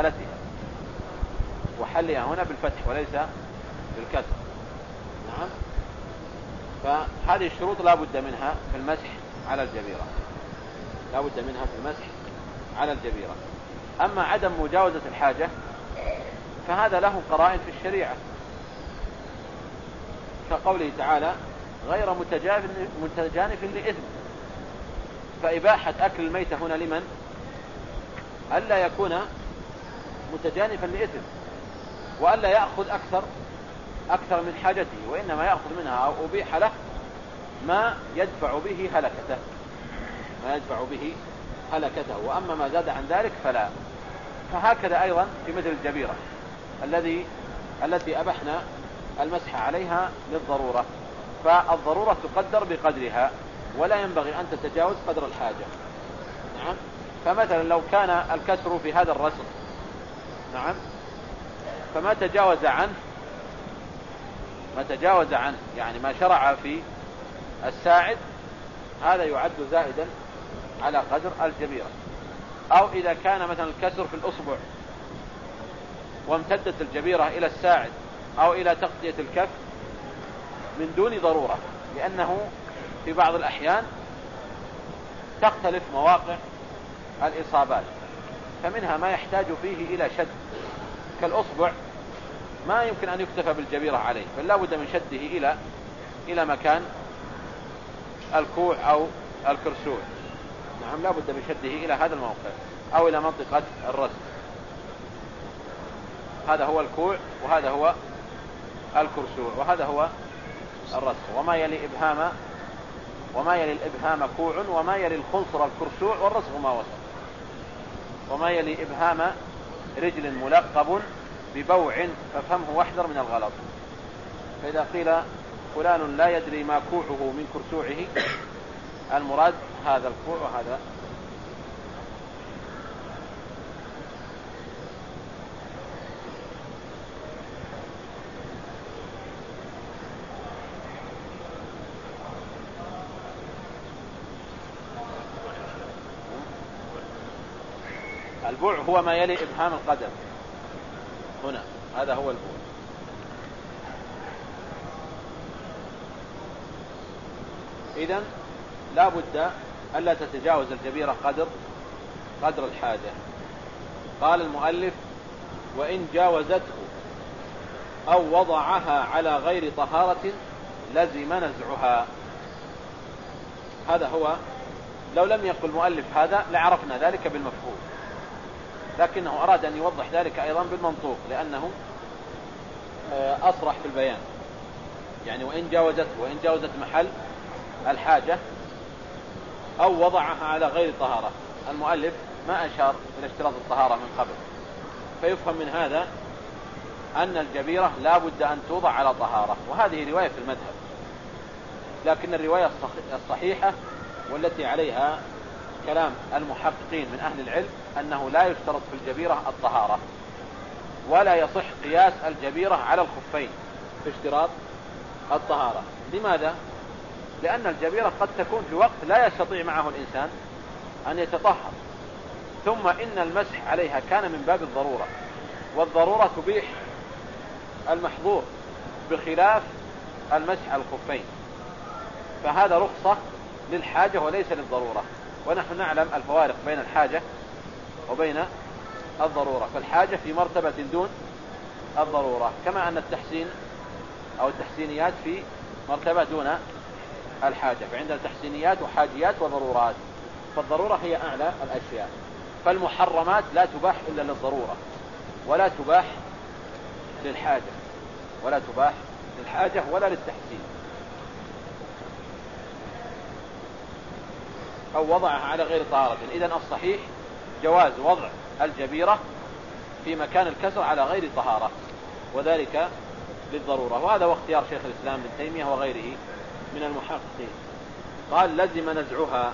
إزالتها وحلها هنا بالفتح وليس بالكسر. نعم. فهذه الشروط لا بد منها في المسح على الجبيرة. لا بد منها في المسح على الجبيرة. أما عدم مجاوزة الحاجة فهذا له قرائن في الشريعة. كقوله تعالى غير متجانف لإثم. فإباحة أكل الميتة هنا لمن؟ ألا يكون متجانفا لإثم وألا يأخذ أكثر أكثر من حاجته وإنما يأخذ منها أو أبيح له ما يدفع به هلكته ما يدفع به هلكته. وأما ما زاد عن ذلك فلا. فهكذا أيضا في مثل الجبيرة الذي التي أبحنا المسح عليها للضرورة. فالضرورة تقدر بقدرها ولا ينبغي أن تتجاوز قدر الحاجة. نعم. فمثلا لو كان الكسر في هذا الرسم نعم. فما تجاوز عنه ما تجاوز عنه يعني ما شرع في الساعد هذا يعد زائدا على قدر الجبيرة أو إذا كان مثلا الكسر في الأصبع وامتدت الجبيرة إلى الساعد أو إلى تغطية الكف من دون ضرورة لأنه في بعض الأحيان تختلف مواقع الإصابات. فمنها ما يحتاج فيه إلى شد. كالأصبع ما يمكن أن يكتفى بالجبيرة عليه بل بد من شده إلى إلى مكان الكوع أو الكرسوع. نعم لا بد من شده إلى هذا الموقع أو إلى منطقة الرسم هذا هو الكوع وهذا هو الكرسوع وهذا هو الرسم وما يلي إبهام وما يلي الإبهام كوع وما يلي الخنصر الكرسوع والرسم ما وصل وما يلي إبهام رجل ملقب ببوع فافهمه وأحذر من الغلط. فإذا قيل فلان لا يدري ما كوعه من كرسوعه المراد هذا الكوع وهذا البوع هو ما يلي إبهام القدم. هنا هذا هو البوع. إذا لا بد ألا تتجاوز الجبيرة قدر قدر الحاجة. قال المؤلف وإن جاوزته أو وضعها على غير طهارة لزم نزعها. هذا هو لو لم يقل المؤلف هذا لعرفنا ذلك بالمفهوم. لكنه أراد أن يوضح ذلك أيضا بالمنطوق لأنه آه، أصرح في البيان. يعني وإن جاوزته وإن جاوزت محل الحاجة أو وضعها على غير طهارة. المؤلف ما أشار إلى اشتراط الطهارة من قبل. فيفهم من هذا أن الجبيرة لا بد أن توضع على طهارة وهذه رواية في المذهب. لكن الرواية الصحيحة والتي عليها كلام المحققين من أهل العلم أنه لا يشترط في الجبيرة الطهارة ولا يصح قياس الجبيرة على الخفين في اشتراط الطهارة. لماذا؟ لأن الجبيرة قد تكون في وقت لا يستطيع معه الإنسان أن يتطهر ثم إن المسح عليها كان من باب الضرورة والضرورة تبيح المحظور بخلاف المسح على الخفين. فهذا رخصة للحاجة وليس للضرورة. ونحن نعلم الفوارق بين الحاجة وبين الضرورة. فالحاجة في مرتبة دون الضرورة كما أن التحسين أو التحسينيات في مرتبة دون الحاجة فعندنا تحسينيات وحاجيات وضرورات فالضرورة هي أعلى الأشياء. فالمحرمات لا تباح إلا للضرورة ولا تباح للحاجة ولا تباح للحاجة ولا للتحسين. أو وضعها على غير طهارة. إذا الصحيح جواز وضع الجبيرة في مكان الكسر على غير طهارة وذلك للضرورة. وهذا هو اختيار شيخ الإسلام بن تيمية وغيره من المحققين. قال لزم نزعها.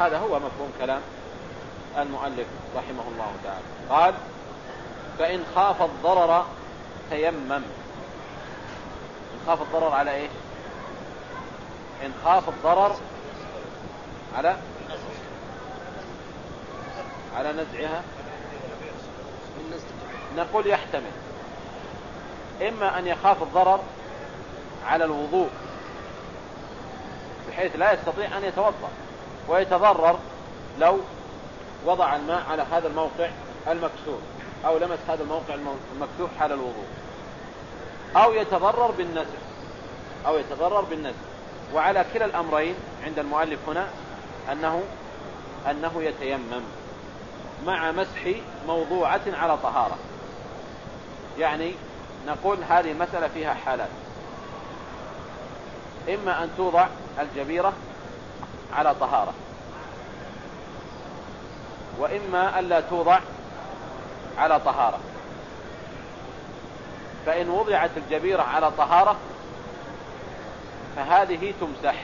هذا هو مفهوم كلام المؤلف رحمه الله تعالى. قال فإن خاف الضرر تيمم. إن خاف الضرر على إيه؟ إن خاف الضرر على على نزعها؟ نقول يحتمل. إما أن يخاف الضرر على الوضوء بحيث لا يستطيع أن يتوضأ ويتضرر لو وضع الماء على هذا الموقع المكسور أو لمس هذا الموقع المكسور حال الوضوء. أو يتضرر بالنزع أو يتضرر بالنزع. وعلى كلا الأمرين عند المؤلف هنا أنه أنه يتيمم مع مسح موضوعة على طهارة. يعني نقول هذه المسألة فيها حالات. إما أن توضع الجبيرة على طهارة وإما أن لا توضع على طهارة. فإن وضعت الجبيرة على طهارة فهذه تمسح.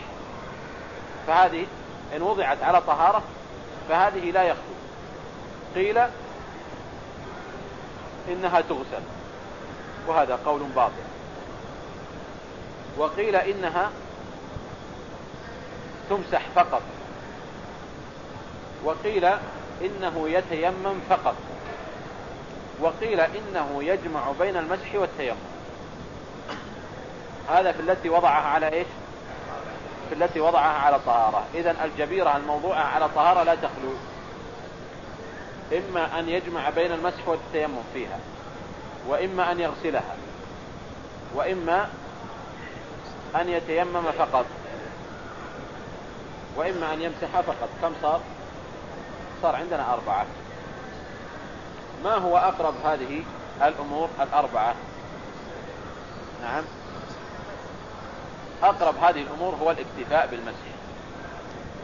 فهذه إن وضعت على طهارة فهذه لا يخلو. قيل إنها تغسل وهذا قول باطل. وقيل إنها تمسح فقط. وقيل إنه يتيمم فقط. وقيل إنه يجمع بين المسح والتيمم. هذا في التي وضعها على إيش؟ التي وضعها على طهارة إذا الجبيرة الموضوعة على طهارة لا تخلو. إما أن يجمع بين المسح والتيمم فيها وإما أن يغسلها وإما أن يتيمم فقط وإما أن يمسح فقط. كم صار؟ صار عندنا أربعة. ما هو أقرب هذه الأمور الأربعة؟ نعم. أقرب هذه الأمور هو الاكتفاء بالمسح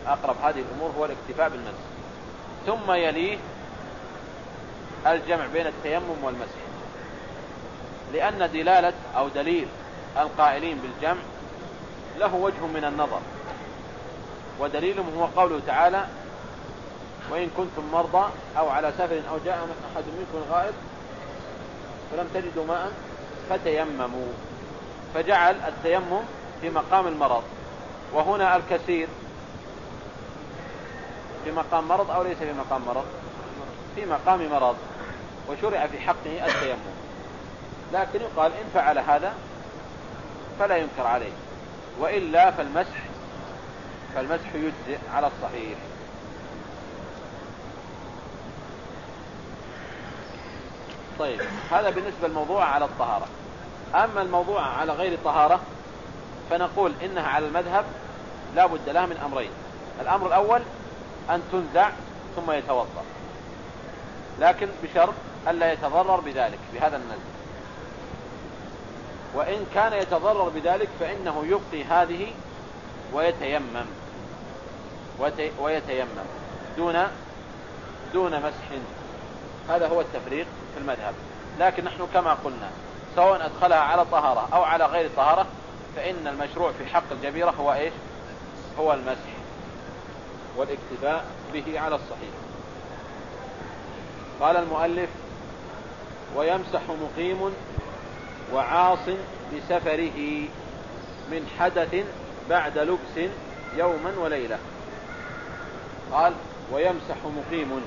أقرب هذه الأمور هو الاكتفاء بالمسح ثم يليه الجمع بين التيمم والمسح لأن دلالة أو دليل القائلين بالجمع له وجه من النظر. ودليلهم هو قوله تعالى وإن كنتم مرضى أو على سفر أو جاء أحد منكم الغائب فلم تجدوا ماء فتيمموا. فجعل التيمم في مقام المرض وهنا الكثير في مقام مرض أو ليس في مقام مرض في مقام مرض وشرع في حقه التيمم. لكن يقال إن فعل هذا فلا ينكر عليه وإلا فالمسح فالمسح يجزئ على الصحيح. طيب هذا بالنسبة للموضوع على الطهارة. أما الموضوع على غير طهارة فنقول إنها على المذهب لا بد لها من أمرين. الأمر الأول أن تنزع ثم يتوضأ. لكن بشرط ألا يتضرر بذلك بهذا النزع. وإن كان يتضرر بذلك فإنه يبقي هذه ويتيمم. ويتيمم. دون دون مسح. هذا هو التفريق في المذهب. لكن نحن كما قلنا سواء أدخلها على طهارة أو على غير طهارة فإن المشروع في حق الجبيرة هو إيش؟ هو المسح والاكتفاء به على الصحيح. قال المؤلف ويمسح مقيم وعاص بسفره من حدث بعد لبس يوما وليلة. قال ويمسح مقيم.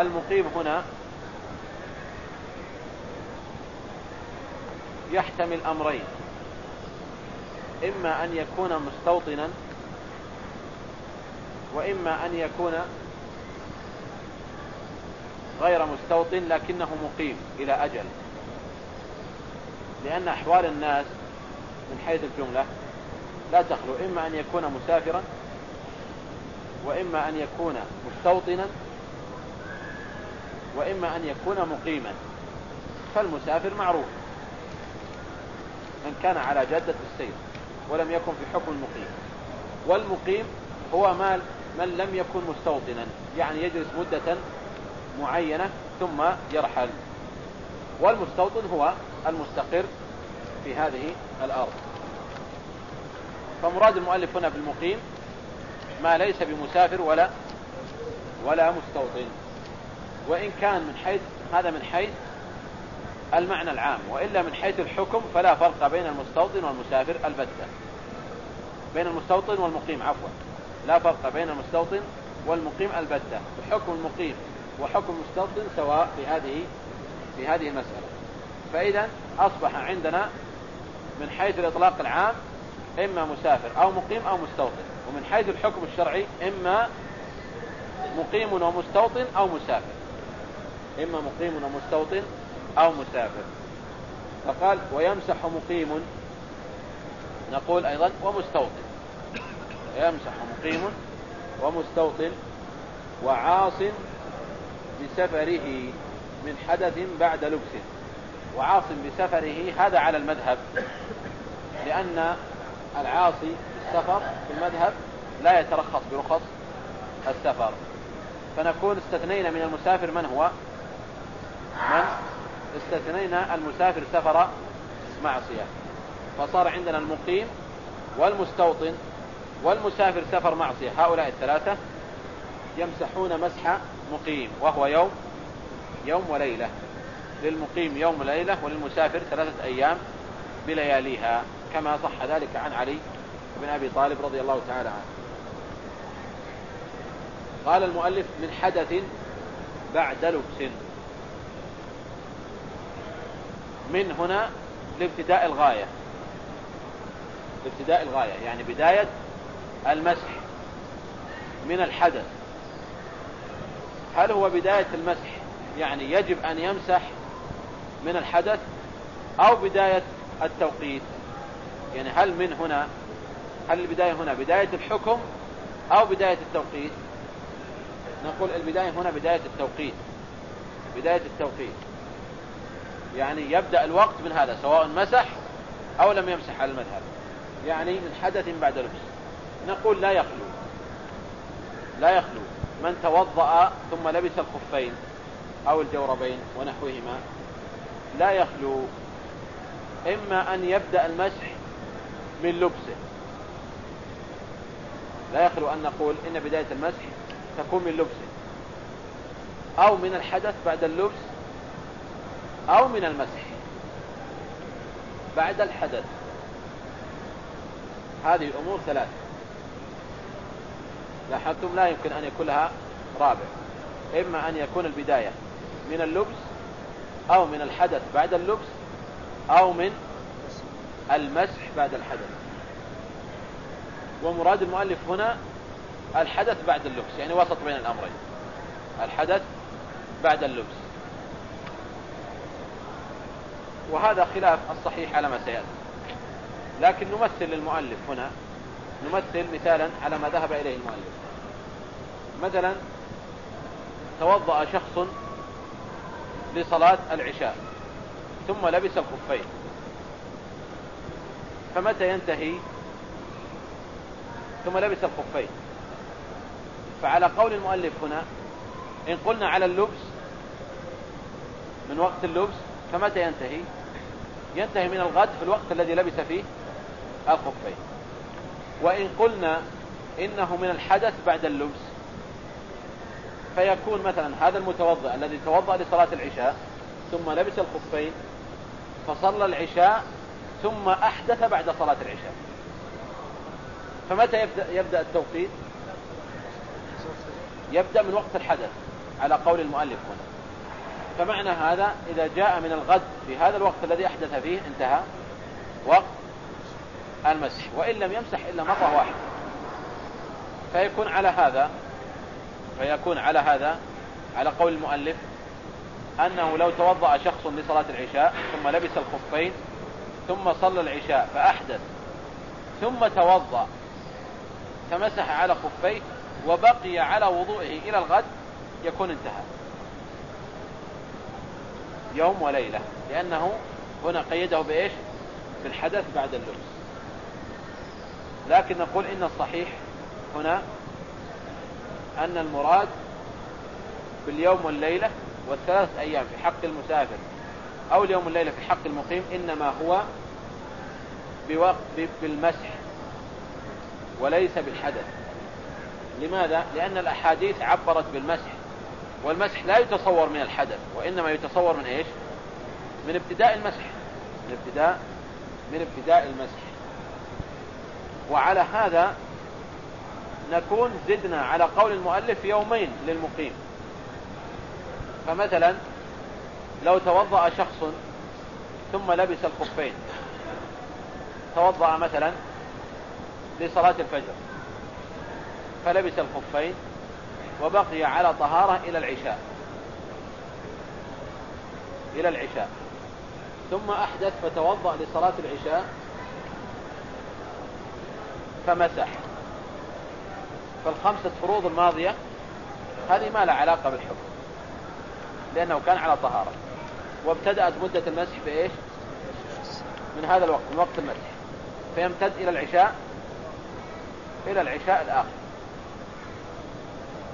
المقيم هنا يحتمل أمرين. إما أن يكون مستوطنا وإما أن يكون غير مستوطن لكنه مقيم إلى أجل. لأن أحوال الناس من حيث الجملة لا تخلو. إما أن يكون مسافرا وإما أن يكون مستوطنا وإما أن يكون مقيما. فالمسافر معروف. من كان على جادة السير ولم يكن في حكم المقيم. والمقيم هو ما من لم يكن مستوطنا يعني يجلس مدة معينة ثم يرحل. والمستوطن هو المستقر في هذه الأرض. فمراد المؤلف هنا بالمقيم ما ليس بمسافر ولا ولا مستوطن. وإن كان من حيث هذا من حيث المعنى العام وإلا من حيث الحكم فلا فرق بين المستوطن والمسافر البتة. بين المستوطن والمقيم عفوا. لا فرق بين المستوطن والمقيم البتة. حكم المقيم وحكم المستوطن سواء في هذه في هذه المسألة. فإذا أصبح عندنا من حيث الإطلاق العام إما مسافر أو مقيم أو مستوطن ومن حيث الحكم الشرعي إما مقيم ومستوطن أو مسافر. إما مقيم ومستوطن أو مسافر. فقال ويمسح مقيم. نقول أيضا ومستوطن. يمسح مقيم ومستوطن وعاص بسفره من حدث بعد لبس. وعاص بسفره هذا على المذهب لأن العاصي بالسفر في المذهب لا يترخص برخص السفر. فنكون استثنينا من المسافر من هو؟ من استثنينا المسافر سفر معصية. فصار عندنا المقيم والمستوطن والمسافر سفر معصية. هؤلاء الثلاثة يمسحون مسح مقيم وهو يوم يوم وليلة. للمقيم يوم وليلة وللمسافر ثلاثة أيام بلياليها كما صح ذلك عن علي بن أبي طالب رضي الله تعالى عنه. قال المؤلف من حدث بعد لبس. من هنا لابتداء الغاية. لابتداء الغاية يعني بداية المسح من الحدث. هل هو بداية المسح؟ يعني يجب أن يمسح من الحدث أو بداية التوقيت. يعني هل من هنا هل البداية هنا بداية الحكم أو بداية التوقيت؟ نقول البداية هنا بداية التوقيت. بداية التوقيت. يعني يبدأ الوقت من هذا سواء مسح أو لم يمسح على المذهب. يعني من حدث بعد لبس. نقول لا يخلو. لا يخلو. من توضأ ثم لبس الخفين أو الجوربين ونحوهما لا يخلو. إما أن يبدأ المسح من لبسه. لا يخلو أن نقول إن بداية المسح تكون من لبسه. أو من الحدث بعد اللبس أو من المسح. بعد الحدث. هذه الأمور ثلاثة. لاحظتم لا يمكن أن يكون لها رابع. إما أن يكون البداية من اللبس أو من الحدث بعد اللبس أو من المسح بعد الحدث. ومراد المؤلف هنا الحدث بعد اللبس يعني وسط بين الأمرين. الحدث بعد اللبس. وهذا خلاف الصحيح على ما سيأتي. لكن نمثل للمؤلف هنا نمثل مثالا على ما ذهب إليه المؤلف. مثلا توضأ شخص لصلاة العشاء ثم لبس الخفين. فمتى ينتهي؟ ثم لبس الخفين. فعلى قول المؤلف هنا إن قلنا على اللبس من وقت اللبس فمتى ينتهي؟ ينتهي من الغد في الوقت الذي لبس فيه الخفين. وإن قلنا إنه من الحدث بعد اللبس فيكون مثلا هذا المتوضئ الذي توضأ لصلاة العشاء ثم لبس الخفين فصلى العشاء ثم أحدث بعد صلاة العشاء. فمتى يبدأ, يبدأ التوقيت؟ يبدأ من وقت الحدث على قول المؤلف هنا. فمعنى هذا إذا جاء من الغد في هذا الوقت الذي أحدث فيه انتهى وقت المسح وإن لم يمسح إلا مرة واحدة. فيكون على هذا فيكون على هذا على قول المؤلف أنه لو توضأ شخص لصلاة العشاء ثم لبس الخفين ثم صلى العشاء فأحدث ثم توضأ فمسح على خفيه وبقي على وضوئه إلى الغد يكون انتهى. يوم وليلة لأنه هنا قيده بإيش؟ بالحدث بعد اللبس. لكن نقول إن الصحيح هنا أن المراد باليوم والليلة والثلاث أيام في حق المسافر أو اليوم والليلة في حق المقيم إنما هو بوقت بالمسح وليس بالحدث. لماذا؟ لأن الأحاديث عبرت بالمسح. والمسح لا يتصور من الحدث وإنما يتصور من إيش؟ من ابتداء المسح من ابتداء من ابتداء المسح. وعلى هذا نكون زدنا على قول المؤلف يومين للمقيم. فمثلا لو توضأ شخص ثم لبس الخفين توضأ مثلا لصلاة الفجر فلبس الخفين وبقي على طهارة إلى العشاء. إلى العشاء. ثم أحدث فتوضأ لصلاة العشاء فمسح. فالخمسة فروض الماضية هذه ما لها علاقة بالحكم لأنه كان على طهارة. وابتدأت مدة المسح بإيش؟ من هذا الوقت من وقت المسح. فيمتد إلى العشاء إلى العشاء الآخر.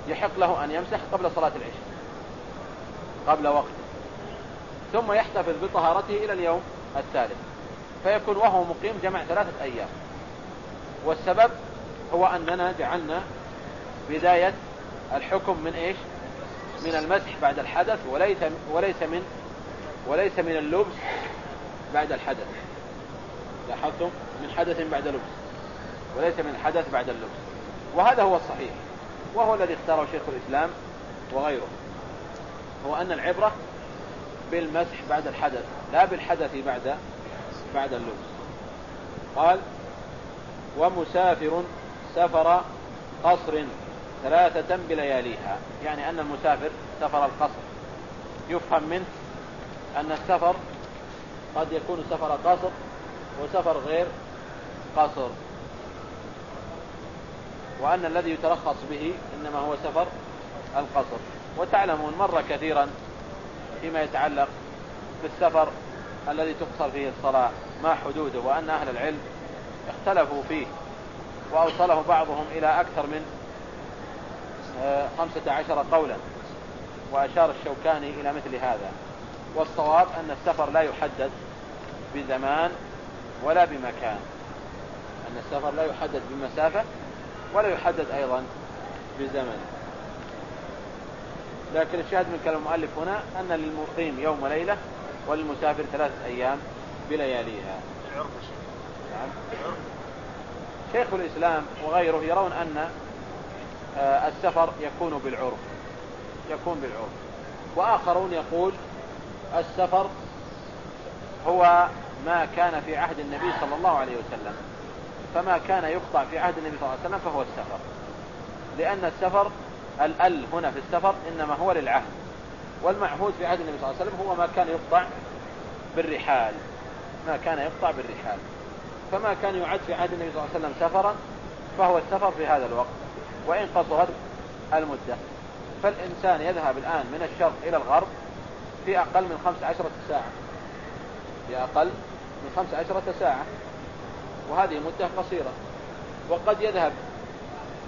يحق له أن يمسح قبل صلاة العشاء قبل وقت ثم يحتفظ بطهارته إلى اليوم الثالث. فيكون وهو مقيم جمع ثلاثة أيام. والسبب هو أننا جعلنا بداية الحكم من إيش؟ من المسح بعد الحدث وليس وليس من وليس من اللبس بعد الحدث. لاحظتم؟ من حدث بعد لبس وليس من الحدث بعد اللبس. وهذا هو الصحيح. وهو الذي اختاره شيخ الإسلام وغيره. هو أن العبرة بالمسح بعد الحدث لا بالحدث بعد بعد اللبس قال ومسافر سفر قصر ثلاثة بلياليها. يعني أن المسافر سفر القصر. يفهم منه أن السفر قد يكون سفر قصر وسفر غير قصر. وأن الذي يترخص به إنما هو سفر القصر. وتعلمون مر كثيرا فيما يتعلق بالسفر الذي تقصر فيه الصلاة ما حدوده وأن أهل العلم اختلفوا فيه وأوصله بعضهم إلى أكثر من آه، خمسة عشر قولا وأشار الشوكاني إلى مثل هذا. والصواب أن السفر لا يحدد بزمان ولا بمكان. أن السفر لا يحدد بمسافة ولا يحدد أيضا بزمن لكن الشاهد من كلام المؤلف هنا أن للمقيم يوم وليلة وللمسافر ثلاثة أيام بلياليها. نعم. شيخ الإسلام وغيره يرون أن آه، السفر يكون بالعرف. يكون بالعرف. وآخرون يقول السفر هو ما كان في عهد النبي صلى الله عليه وسلم. فما كان يقطع في عهد النبي صلى الله عليه وسلم فهو السفر. لأن السفر الأل هنا في السفر إنما هو للعهد. والمعهود في عهد النبي صلى الله عليه وسلم هو ما كان يقطع بالرحال. ما كان يقطع بالرحال. فما كان يعد في عهد النبي صلى الله عليه وسلم سفرا فهو السفر في هذا الوقت. وإن قصرت المدة. فالإنسان يذهب الآن من الشرق إلى الغرب في أقل من خمس عشرة ساعة. في أقل من خمس عشرة ساعة. وهذه مدة قصيرة. وقد يذهب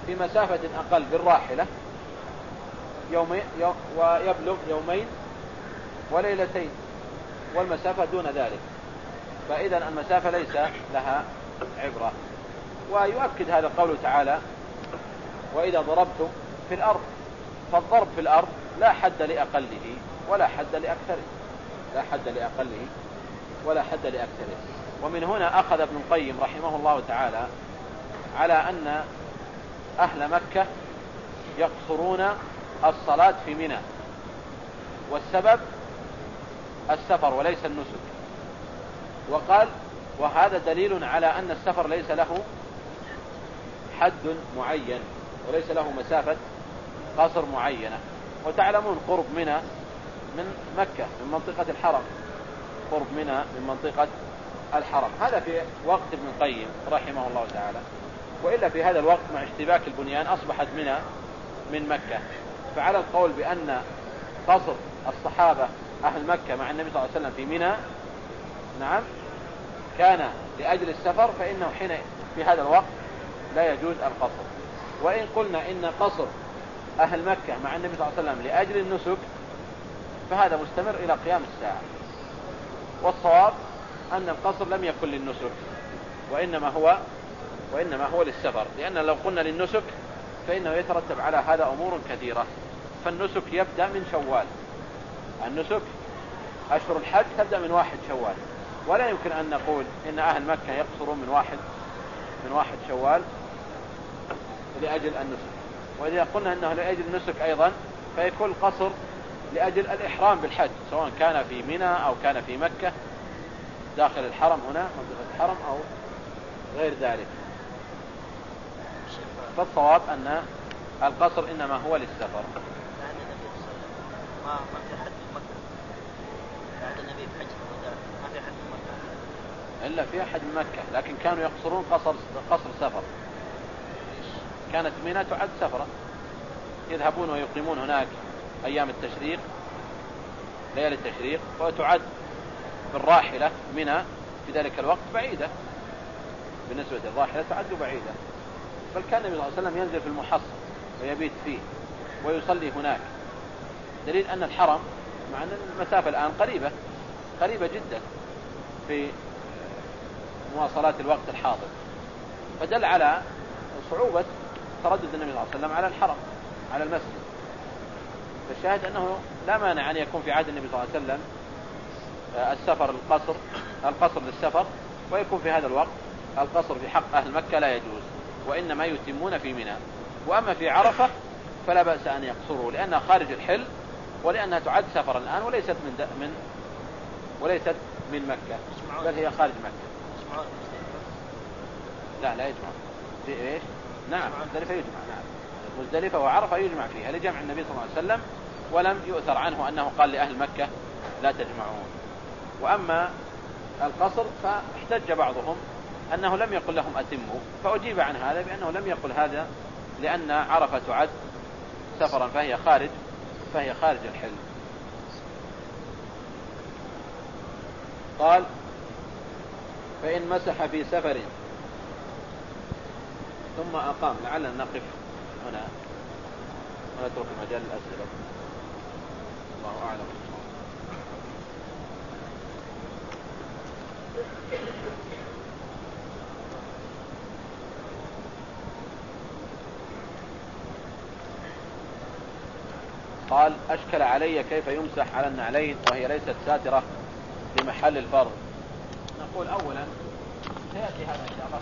في مسافة أقل بالراحلة يومين ويبلغ يومين وليلتين والمسافة دون ذلك. فإذا المسافة ليس لها عبرة. ويؤكد هذا قوله تعالى وإذا ضربتم في الأرض. فالضرب في الأرض لا حد لأقله ولا حد لأكثره. لا حد لأقله ولا حد لأكثره. ومن هنا أخذ ابن القيم رحمه الله تعالى على أن أهل مكة يقصرون الصلاة في منى. والسبب السفر وليس النسك. وقال وهذا دليل على أن السفر ليس له حد معين وليس له مسافة قصر معينة. وتعلمون قرب منى من مكة من منطقة الحرم. قرب منى من منطقة الحرم. هذا في وقت ابن القيم رحمه الله تعالى. وإلا في هذا الوقت مع اشتباك البنيان أصبحت منى من مكة. فعلى القول بأن قصر الصحابة أهل مكة مع النبي صلى الله عليه وسلم في منى نعم كان لأجل السفر فإنه حين في هذا الوقت لا يجوز القصر. وإن قلنا إن قصر أهل مكة مع النبي صلى الله عليه وسلم لأجل النسك فهذا مستمر إلى قيام الساعة. والصواب أن القصر لم يكن للنسك وإنما هو وإنما هو للسفر لأن لو قلنا للنسك فإنه يترتب على هذا أمور كثيرة. فالنسك يبدأ من شوال. النسك أشهر الحج تبدأ من واحد شوال. ولا يمكن أن نقول إن أهل مكة يقصرون من واحد من واحد شوال لأجل النسك. وإذا قلنا أنه لأجل النسك أيضا فيكون القصر لأجل الإحرام بالحج سواء كان في منى أو كان في مكة. داخل الحرم هنا منطقة الحرم أو غير ذلك. فالصواب أن القصر إنما هو للسفر. ما في حد مكة. بعد النبي ما في حد مكة. إلا في أحد من مكة لكن كانوا يقصرون قصر قصر سفر. كانت منى تعد سفرة. يذهبون ويقيمون هناك أيام التشريق ليالي التشريق وتعد بالراحلة منى في ذلك الوقت بعيدة. بالنسبة للراحلة تعد بعيدة. بل كان النبي صلى الله عليه وسلم ينزل في المحصن ويبيت فيه ويصلي هناك. دليل أن الحرم مع أن المسافة الآن قريبة قريبة جدا في مواصلات الوقت الحاضر. فدل على صعوبة تردد النبي صلى الله عليه وسلم على الحرم على المسجد. فالشاهد أنه لا مانع أن يكون في عهد النبي صلى الله عليه وسلم السفر القصر القصر للسفر ويكون في هذا الوقت القصر في حق أهل مكة لا يجوز وإنما يتمون في منى. وأما في عرفة فلا بأس أن يقصروا لأنها خارج الحل ولأنها تعد سفرا الآن وليست من من وليست من مكة بل هي خارج مكة. لا لا يجمع. في إيش؟ نعم مزدلفة يجمع نعم. مزدلفة وعرفة يجمع فيها لجمع النبي صلى الله عليه وسلم ولم يؤثر عنه أنه قال لأهل مكة لا تجمعون. وأما القصر فاحتج بعضهم أنه لم يقل لهم أتموا فأجيب عن هذا بأنه لم يقل هذا لأن عرفة تعد سفرا فهي خارج فهي خارج الحل. قال فإن مسح في سفر ثم أقام. لعلنا نقف هنا. ونترك مجال الأسئلة الله أعلم. قال أشكل علي كيف يمسح على النعلين وهي ليست ساترة لمحل الفرض. نقول أولا سيأتي هذا إن شاء الله.